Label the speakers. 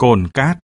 Speaker 1: cồn cát.